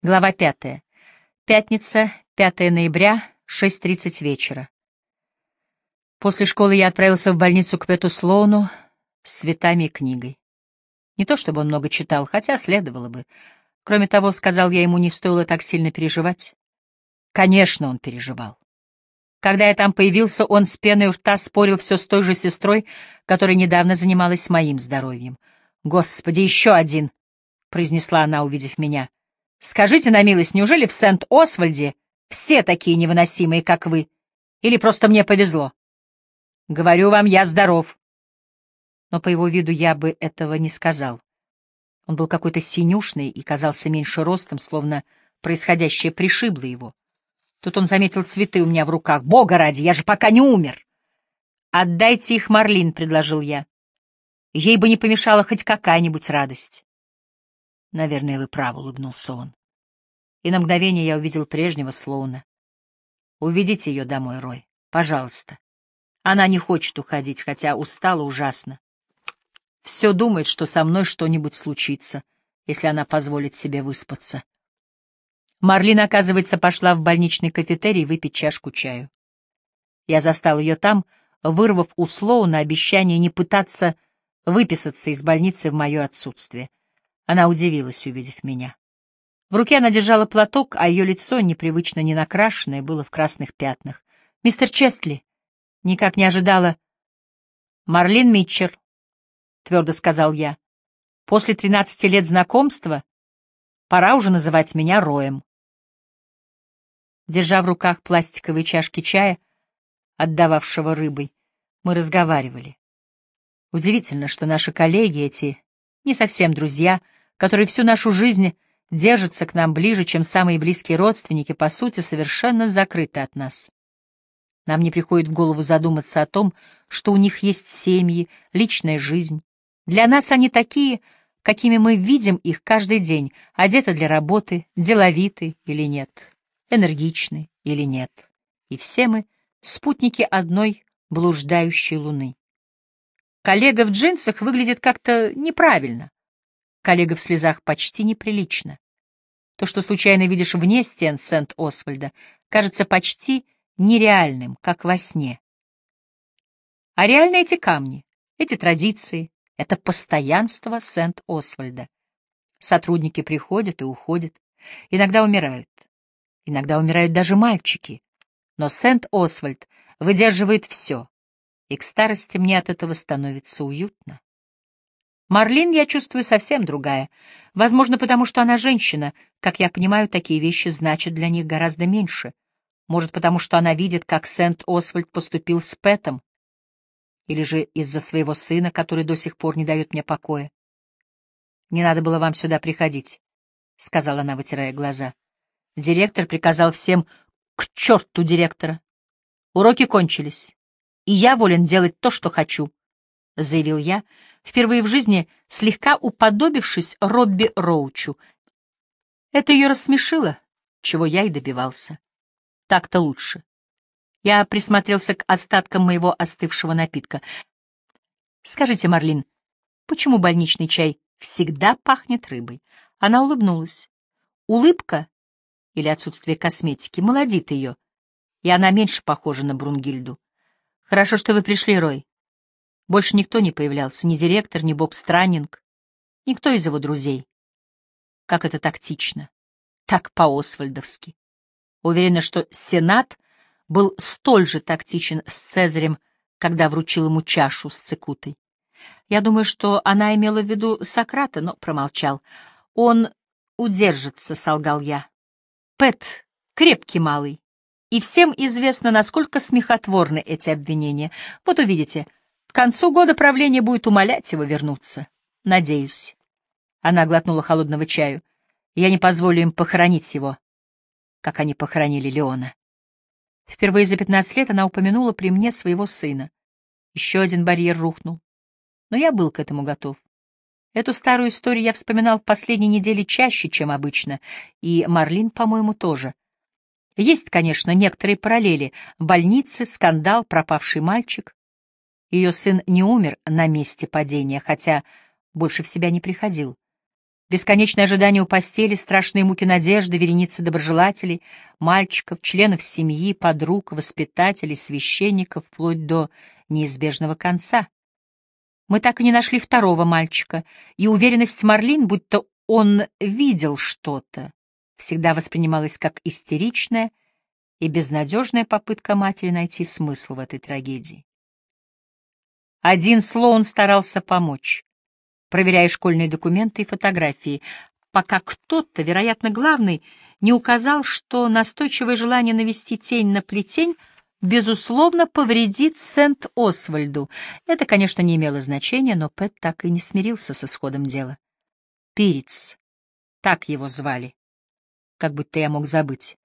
Глава пятая. Пятница, 5 ноября, 6.30 вечера. После школы я отправился в больницу к Пету Слоуну с цветами и книгой. Не то чтобы он много читал, хотя следовало бы. Кроме того, сказал я ему, не стоило так сильно переживать. Конечно, он переживал. Когда я там появился, он с пеной у рта спорил все с той же сестрой, которая недавно занималась моим здоровьем. «Господи, еще один!» — произнесла она, увидев меня. Скажите на милость, неужели в Сент-Освальде все такие невыносимые, как вы? Или просто мне повезло? Говорю вам, я здоров. Но по его виду я бы этого не сказал. Он был какой-то синюшный и казался меньше ростом, словно происходящее пришибло его. Тут он заметил цветы у меня в руках. «Бога ради, я же пока не умер!» «Отдайте их Марлин», — предложил я. Ей бы не помешала хоть какая-нибудь радость. Наверное, вы правы, улыбнулся он. И на мгновение я увидел прежнего Слоуна. Уведите ее домой, Рой, пожалуйста. Она не хочет уходить, хотя устала ужасно. Все думает, что со мной что-нибудь случится, если она позволит себе выспаться. Марлин, оказывается, пошла в больничный кафетерий выпить чашку чаю. Я застал ее там, вырвав у Слоуна обещание не пытаться выписаться из больницы в мое отсутствие. Она удивилась, увидев меня. В руке она держала платок, а ее лицо, непривычно не накрашенное, было в красных пятнах. «Мистер Честли!» Никак не ожидала. «Марлин Митчер», — твердо сказал я. «После тринадцати лет знакомства пора уже называть меня Роем». Держа в руках пластиковые чашки чая, отдававшего рыбой, мы разговаривали. Удивительно, что наши коллеги, эти не совсем друзья, — которые всю нашу жизнь держатся к нам ближе, чем самые близкие родственники, по сути, совершенно закрыты от нас. Нам не приходит в голову задуматься о том, что у них есть семьи, личная жизнь. Для нас они такие, какими мы видим их каждый день, одеты для работы, деловиты или нет, энергичны или нет. И все мы — спутники одной блуждающей луны. Коллега в джинсах выглядит как-то неправильно. Коллега в слезах почти неприлично. То, что случайно видишь вне стен Сент-Освальда, кажется почти нереальным, как во сне. А реально эти камни, эти традиции, это постоянство Сент-Освальда. Сотрудники приходят и уходят, иногда умирают. Иногда умирают даже мальчики. Но Сент-Освальд выдерживает все, и к старости мне от этого становится уютно. Марлин, я чувствую, совсем другая. Возможно, потому что она женщина. Как я понимаю, такие вещи значат для них гораздо меньше. Может, потому что она видит, как Сент-Освальд поступил с Пэтом. Или же из-за своего сына, который до сих пор не дает мне покоя. «Не надо было вам сюда приходить», — сказала она, вытирая глаза. Директор приказал всем к черту директора. Уроки кончились, и я волен делать то, что хочу, — заявил я, — впервые в жизни слегка уподобившись Робби Роучу. Это ее рассмешило, чего я и добивался. Так-то лучше. Я присмотрелся к остаткам моего остывшего напитка. «Скажите, Марлин, почему больничный чай всегда пахнет рыбой?» Она улыбнулась. Улыбка или отсутствие косметики молодит ее, и она меньше похожа на Брунгильду. «Хорошо, что вы пришли, Рой. Больше никто не появлялся, ни директор, ни Боб Страннинг, никто из его друзей. Как это тактично, так по-освальдовски. Уверена, что Сенат был столь же тактичен с Цезарем, когда вручил ему чашу с цикутой. Я думаю, что она имела в виду Сократа, но промолчал. Он удержится, — солгал я. Пэт крепкий малый, и всем известно, насколько смехотворны эти обвинения. Вот увидите — к концу года правление будет умолять его вернуться. Надеюсь. Она глотнула холодного чаю. Я не позволю им похоронить его, как они похоронили Леона. Впервые за пятнадцать лет она упомянула при мне своего сына. Еще один барьер рухнул. Но я был к этому готов. Эту старую историю я вспоминал в последние недели чаще, чем обычно, и Марлин, по-моему, тоже. Есть, конечно, некоторые параллели. Больницы, скандал, пропавший мальчик. Ее сын не умер на месте падения, хотя больше в себя не приходил. Бесконечное ожидание у постели, страшные муки надежды, вереницы доброжелателей, мальчиков, членов семьи, подруг, воспитателей, священников, вплоть до неизбежного конца. Мы так и не нашли второго мальчика, и уверенность Марлин, будто он видел что-то, всегда воспринималась как истеричная и безнадежная попытка матери найти смысл в этой трагедии. Один Слоун старался помочь проверяя школьные документы и фотографии, пока кто-то, вероятно, главный, не указал, что настойчивое желание навести тень на плетень безусловно повредит Сент-Освальду. Это, конечно, не имело значения, но Пэт так и не смирился с исходом дела. Пирец. Так его звали. Как будто я мог забыть.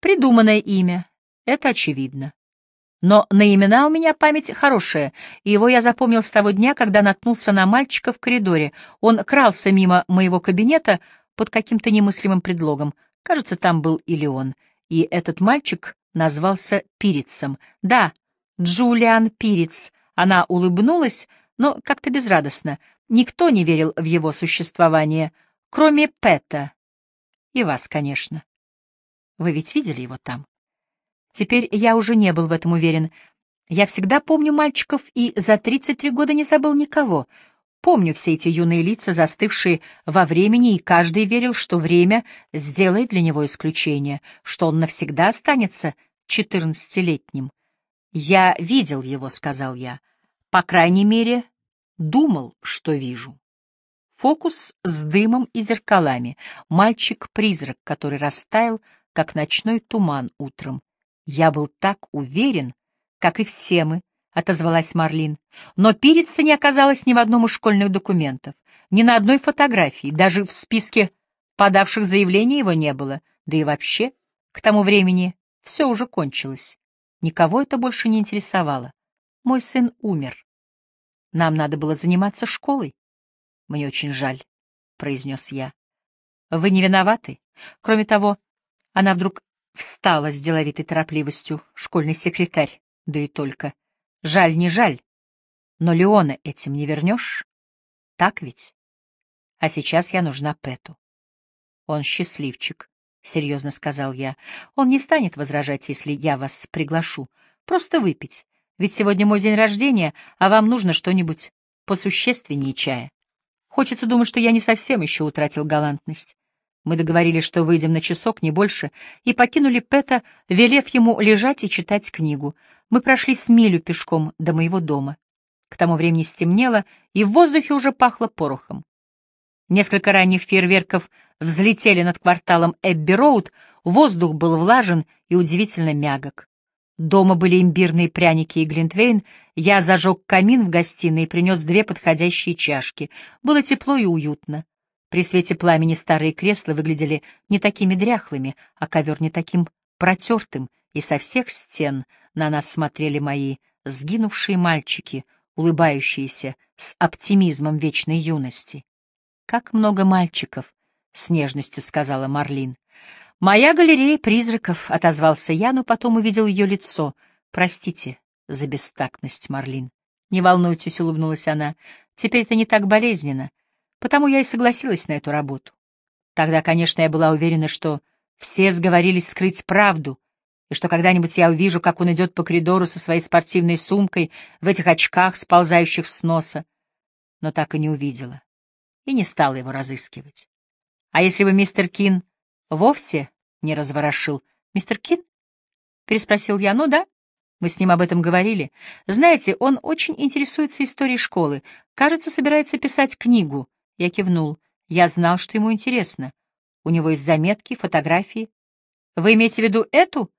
Придуманное имя. Это очевидно. Но на имена у меня память хорошая, и его я запомнил с того дня, когда наткнулся на мальчика в коридоре. Он крался мимо моего кабинета под каким-то немыслимым предлогом. Кажется, там был или он. И этот мальчик назвался Пирицем. Да, Джулиан Пириц. Она улыбнулась, но как-то безрадостно. Никто не верил в его существование, кроме Пэта. И вас, конечно. Вы ведь видели его там? Теперь я уже не был в этом уверен. Я всегда помню мальчиков и за 33 года не забыл никого. Помню все эти юные лица, застывшие во времени, и каждый верил, что время сделает для него исключение, что он навсегда останется четырнадцатилетним. «Я видел его», — сказал я. «По крайней мере, думал, что вижу». Фокус с дымом и зеркалами. Мальчик-призрак, который растаял, как ночной туман утром. Я был так уверен, как и все мы, — отозвалась Марлин. Но Пирица не оказалось ни в одном из школьных документов, ни на одной фотографии, даже в списке подавших заявление его не было, да и вообще, к тому времени все уже кончилось. Никого это больше не интересовало. Мой сын умер. Нам надо было заниматься школой. Мне очень жаль, — произнес я. Вы не виноваты. Кроме того, она вдруг Встала с деловитой торопливостью школьный секретарь, да и только. Жаль, не жаль, но Леона этим не вернешь. Так ведь? А сейчас я нужна Пэту. Он счастливчик, — серьезно сказал я. Он не станет возражать, если я вас приглашу. Просто выпить. Ведь сегодня мой день рождения, а вам нужно что-нибудь посущественнее чая. Хочется думать, что я не совсем еще утратил галантность. Мы договорились, что выйдем на часок, не больше, и покинули Пэта, велев ему лежать и читать книгу. Мы прошли с милю пешком до моего дома. К тому времени стемнело, и в воздухе уже пахло порохом. Несколько ранних фейерверков взлетели над кварталом Эбби-Роуд, воздух был влажен и удивительно мягок. Дома были имбирные пряники и глинтвейн, я зажег камин в гостиной и принес две подходящие чашки. Было тепло и уютно. При свете пламени старые кресла выглядели не такими дряхлыми, а ковер не таким протертым, и со всех стен на нас смотрели мои сгинувшие мальчики, улыбающиеся с оптимизмом вечной юности. «Как много мальчиков!» — с нежностью сказала Марлин. «Моя галерея призраков», — отозвался я, но потом увидел ее лицо. «Простите за бестактность, Марлин». «Не волнуйтесь», — улыбнулась она, — «теперь это не так болезненно. Потому я и согласилась на эту работу. Тогда, конечно, я была уверена, что все сговорились скрыть правду, и что когда-нибудь я увижу, как он идет по коридору со своей спортивной сумкой в этих очках, сползающих с носа. Но так и не увидела. И не стала его разыскивать. А если бы мистер Кин вовсе не разворошил? Мистер Кин? Переспросил я. Ну да, мы с ним об этом говорили. Знаете, он очень интересуется историей школы. Кажется, собирается писать книгу — я кивнул. Я знал, что ему интересно. У него есть заметки, фотографии. Вы имеете в виду эту?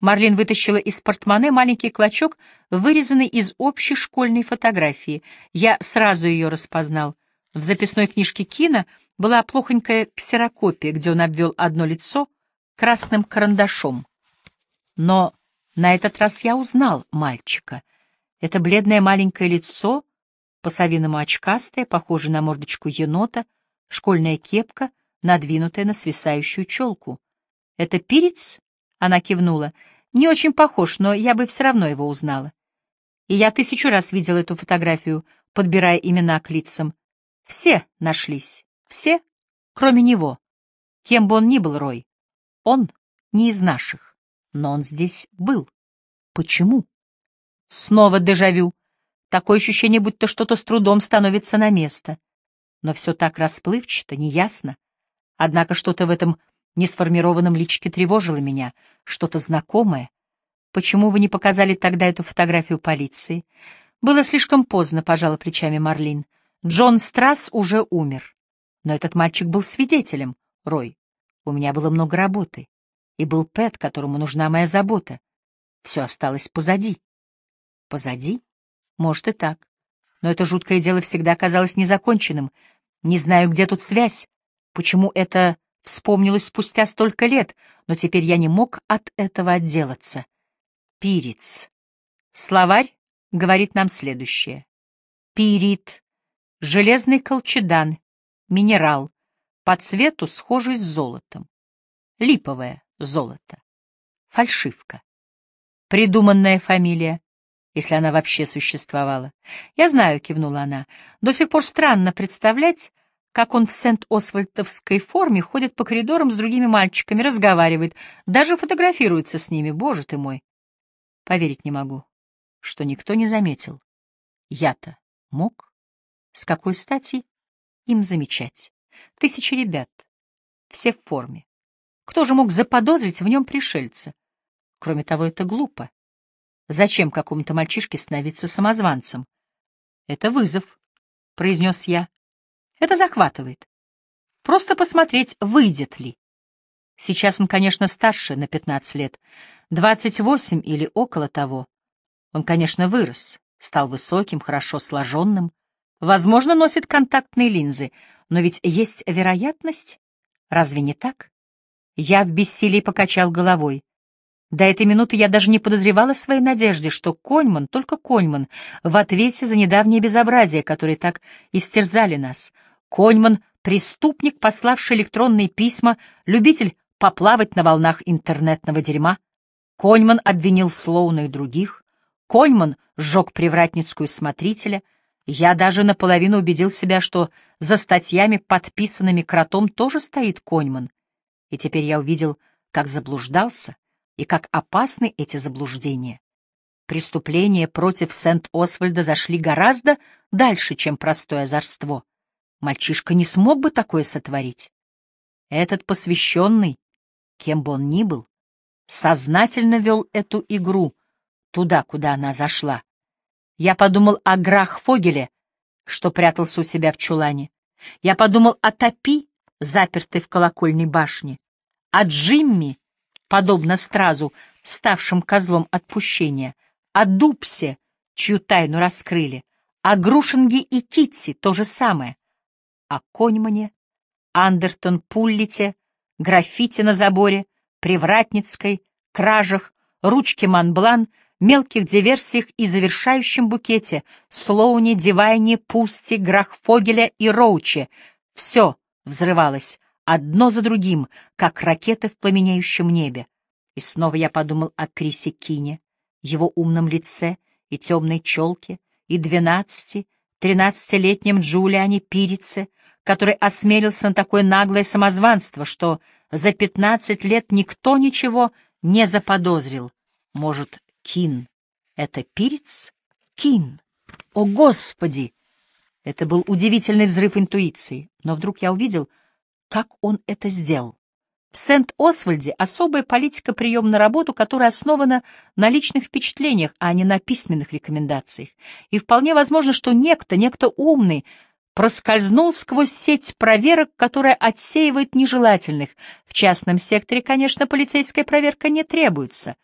Марлин вытащила из портмоне маленький клочок, вырезанный из общей школьной фотографии. Я сразу ее распознал. В записной книжке Кина была плохонькая ксерокопия, где он обвел одно лицо красным карандашом. Но на этот раз я узнал мальчика. Это бледное маленькое лицо по-совиному очкастая, похожая на мордочку енота, школьная кепка, надвинутая на свисающую челку. «Это Пирец?» — она кивнула. «Не очень похож, но я бы все равно его узнала. И я тысячу раз видела эту фотографию, подбирая имена к лицам. Все нашлись, все Кроме него, кем бы он ни был, Рой, он не из наших, но он здесь был. Почему? Снова дежавю. Такое ощущение, будто что-то с трудом становится на место. Но все так расплывчато, неясно. Однако что-то в этом несформированном личике тревожило меня, что-то знакомое. Почему вы не показали тогда эту фотографию полиции? Было слишком поздно, пожала плечами Марлин. Джон Страсс уже умер. Но этот мальчик был свидетелем, Рой. У меня было много работы. И был Пэт, которому нужна моя забота. Все осталось позади. Позади? Может и так. Но это жуткое дело всегда казалось незаконченным. Не знаю, где тут связь, почему это вспомнилось спустя столько лет, но теперь я не мог от этого отделаться. Пирец. Словарь говорит нам следующее. Пирит. Железный колчедан. Минерал. По цвету схожий с золотом. Липовое золото. Фальшивка. Придуманная фамилия если она вообще существовала. «Я знаю», — кивнула она, — «до сих пор странно представлять, как он в Сент-Освальдовской форме ходит по коридорам с другими мальчиками, разговаривает, даже фотографируется с ними, боже ты мой!» Поверить не могу, что никто не заметил. Я-то мог? С какой стати им замечать? Тысячи ребят, все в форме. Кто же мог заподозрить в нем пришельца? Кроме того, это глупо. Зачем какому-то мальчишке становиться самозванцем? Это вызов, — произнес я. Это захватывает. Просто посмотреть, выйдет ли. Сейчас он, конечно, старше на 15 лет, 28 или около того. Он, конечно, вырос, стал высоким, хорошо сложенным, возможно, носит контактные линзы, но ведь есть вероятность, разве не так? Я в бессилии покачал головой. До этой минуты я даже не подозревала в своей надежде, что Коньман, только Коньман, в ответе за недавнее безобразие, которые так истерзали нас. Коньман — преступник, пославший электронные письма, любитель поплавать на волнах интернетного дерьма. Коньман обвинил Слоуна и других. Коньман сжег привратницкую смотрителя. Я даже наполовину убедил себя, что за статьями, подписанными кротом, тоже стоит Коньман. И теперь я увидел, как заблуждался и как опасны эти заблуждения. Преступления против Сент-Освальда зашли гораздо дальше, чем простое озорство. Мальчишка не смог бы такое сотворить. Этот посвященный, кем бы он ни был, сознательно вел эту игру туда, куда она зашла. Я подумал о Грах-Фогеле, что прятался у себя в чулане. Я подумал о Топи, запертой в колокольной башне, о Джимми, подобно стразу, ставшим козлом отпущения, о Дупсе, чью тайну раскрыли, о Грушинге и Китси то же самое, о Коньмане, Андертон Пуллите, граффити на заборе, Привратницкой, кражах, ручке Монблан, мелких диверсиях и завершающем букете Слоуне, Дивайне, Пусти, Грахфогеля и Роуче. Все взрывалось, одно за другим, как ракеты в пламенеющем небе. И снова я подумал о Крисе Кине, его умном лице и темной челке, и двенадцати, тринадцатилетнем Джулиане Пирице, который осмелился на такое наглое самозванство, что за пятнадцать лет никто ничего не заподозрил. Может, Кин — это Пириц? Кин! О, Господи! Это был удивительный взрыв интуиции, но вдруг я увидел — как он это сделал. В Сент-Освальде особая политика приема на работу, которая основана на личных впечатлениях, а не на письменных рекомендациях. И вполне возможно, что некто, некто умный, проскользнул сквозь сеть проверок, которая отсеивает нежелательных. В частном секторе, конечно, полицейская проверка не требуется.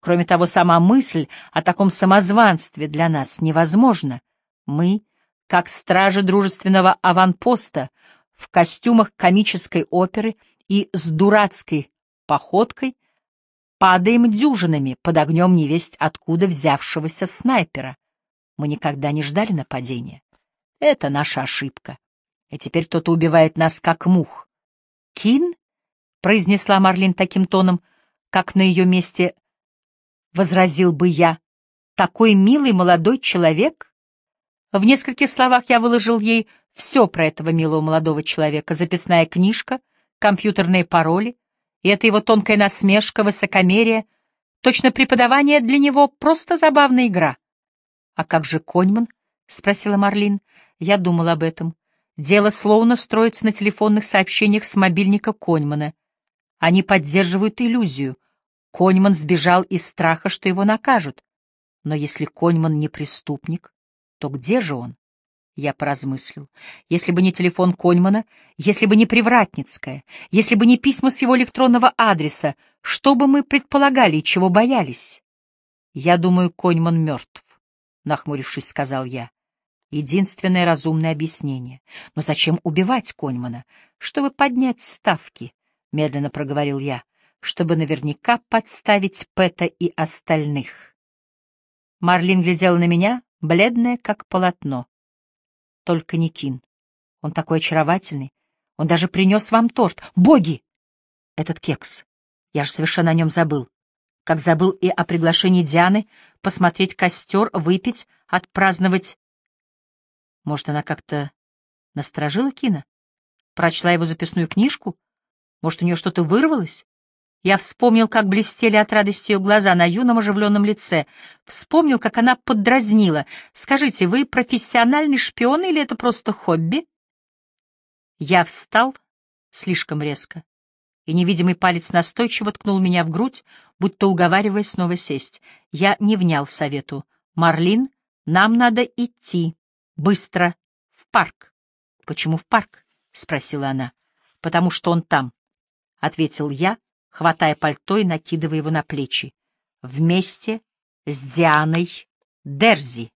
Кроме того, сама мысль о таком самозванстве для нас невозможна. Мы, как стражи дружественного аванпоста, в костюмах комической оперы и с дурацкой походкой падаем дюжинами под огнем невесть откуда взявшегося снайпера. Мы никогда не ждали нападения. Это наша ошибка. И теперь кто-то убивает нас, как мух. «Кин?» — произнесла Марлин таким тоном, как на ее месте возразил бы я. «Такой милый молодой человек?» В нескольких словах я выложил ей все про этого милого молодого человека. Записная книжка, компьютерные пароли, и это его тонкая насмешка, высокомерие. Точно преподавание для него — просто забавная игра. — А как же Коньман? — спросила Марлин. Я думал об этом. Дело словно строится на телефонных сообщениях с мобильника Коньмана. Они поддерживают иллюзию. Коньман сбежал из страха, что его накажут. Но если Коньман не преступник, то где же он? Я поразмыслил. Если бы не телефон Коньмана, если бы не Привратницкая, если бы не письма с его электронного адреса, что бы мы предполагали и чего боялись? Я думаю, Коньман мертв, — нахмурившись, сказал я. Единственное разумное объяснение. Но зачем убивать Коньмана? Чтобы поднять ставки, — медленно проговорил я, — чтобы наверняка подставить Пэта и остальных. Марлин глядела на меня, бледная, как полотно. Только не Кин. Он такой очаровательный. Он даже принес вам торт. Боги! Этот кекс. Я же совершенно о нем забыл. Как забыл и о приглашении Дианы посмотреть костер, выпить, отпраздновать. Может, она как-то насторожила Кина? Прочла его записную книжку? Может, у нее что-то вырвалось? Я вспомнил, как блестели от радости ее глаза на юном оживленном лице. Вспомнил, как она поддразнила. «Скажите, вы профессиональный шпион или это просто хобби?» Я встал слишком резко, и невидимый палец настойчиво ткнул меня в грудь, будто уговаривая снова сесть. Я не внял совету. «Марлин, нам надо идти. Быстро. В парк». «Почему в парк?» — спросила она. «Потому что он там», — ответил я, — хватая пальто и накидывая его на плечи. Вместе с Дианой Дерзи.